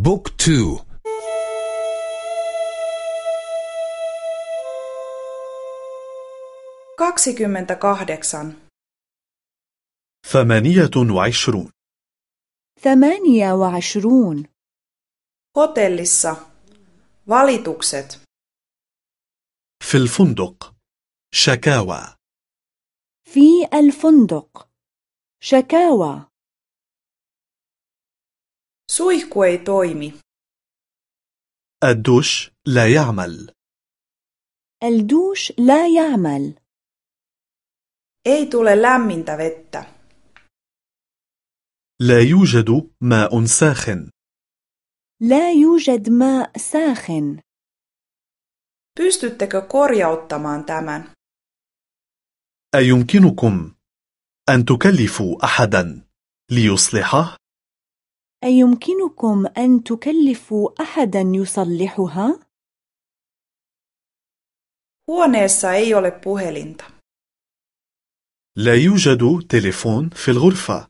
بوك تو. kaksikymmentä kahdeksan ثمانية وعشرون. ثمانية وعشرون. Hotellissa. Valitukset. في الفندق. شكاوى. في الفندق. شكاوى. Suihku ei toimi. الدوش لا يعمل الدوش لا يعمل ei tule lämmintä vettä. لا يوجد ماء ساخن لا يوجد ماء ساخن pystyttekö korjauttamaan tämän? أيمكنكم أن تكلفوا أحدا ليصلحه؟ أيمكنكم أن تكلفوا أحدا يصلحها؟ huoneessa ei ole puhelinta. لا يوجد تليفون في الغرفة.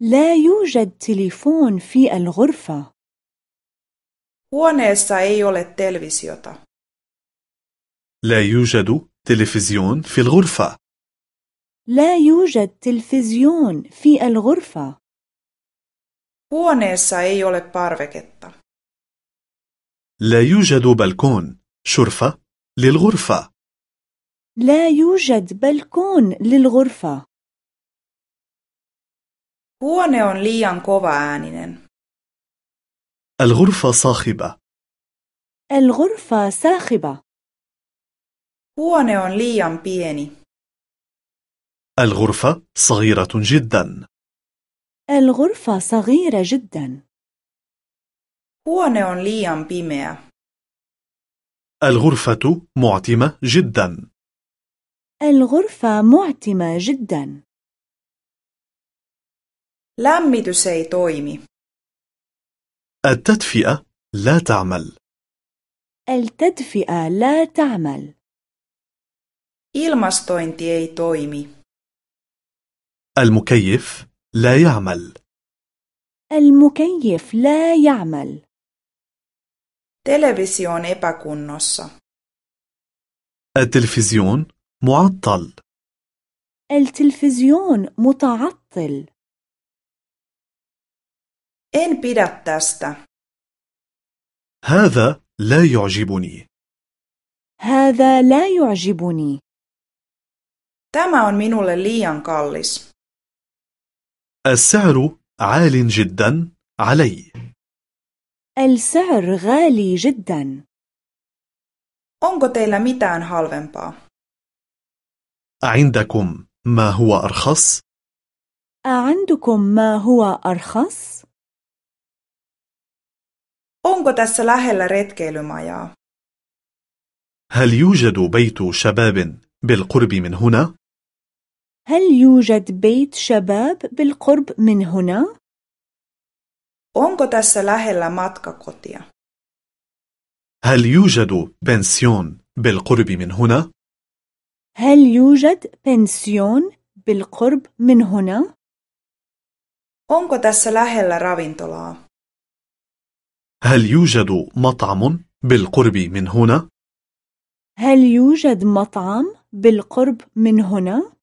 لا يوجد تليفون في الغرفة. Huoneessa ei ole televisiota. لا يوجد تلفزيون في الغرفة. لا يوجد تلفزيون في الغرفة. Huoneessa ei ole parveketta. لا يوجد بلكون. شرفة للغرفة. لا يوجد بلكون للغرفة. Huone on liian kovaääninen. الغرفة صاخبة. الغرفة صاخبة. Huone on liian pieni. الغرفة صغيرة جدا. الغرفة صغيرة جدا. huone on liian pimeä الغرفة معتمة جدا. الغرفة معتمة جدا. Lämmitys ei toimi. التدفئة لا تعمل. التدفئة لا تعمل. Ilmastointi ei toimi. المكيف لا يعمل. المكيف لا يعمل. Televisio on epäkunnossa. التلفزيون معطل. التلفزيون متعطل. En pidä tästä. هذا لا يعجبني. هذا لا يعجبني. Tämä on minulle liian kallis. السعر عال جدا علي السعر غالي جدا onko teillä mitään halvempaa عندكم ما هو أرخص؟ أعندكم ما هو أرخص؟ onko tässä lähellä retkeilymajaa هل يوجد بيت شباب بالقرب من هنا؟ هل يوجد بيت شباب بالقرب من هنا؟ onko tässä lähellä matkakotia هل يوجد بنسيون بالقرب من هنا؟ هل يوجد بنسيون بالقرب من هنا؟ onko tässä lähellä ravintolaa هل يوجد مطعم بالقرب من هنا؟ هل يوجد مطعم بالقرب من هنا؟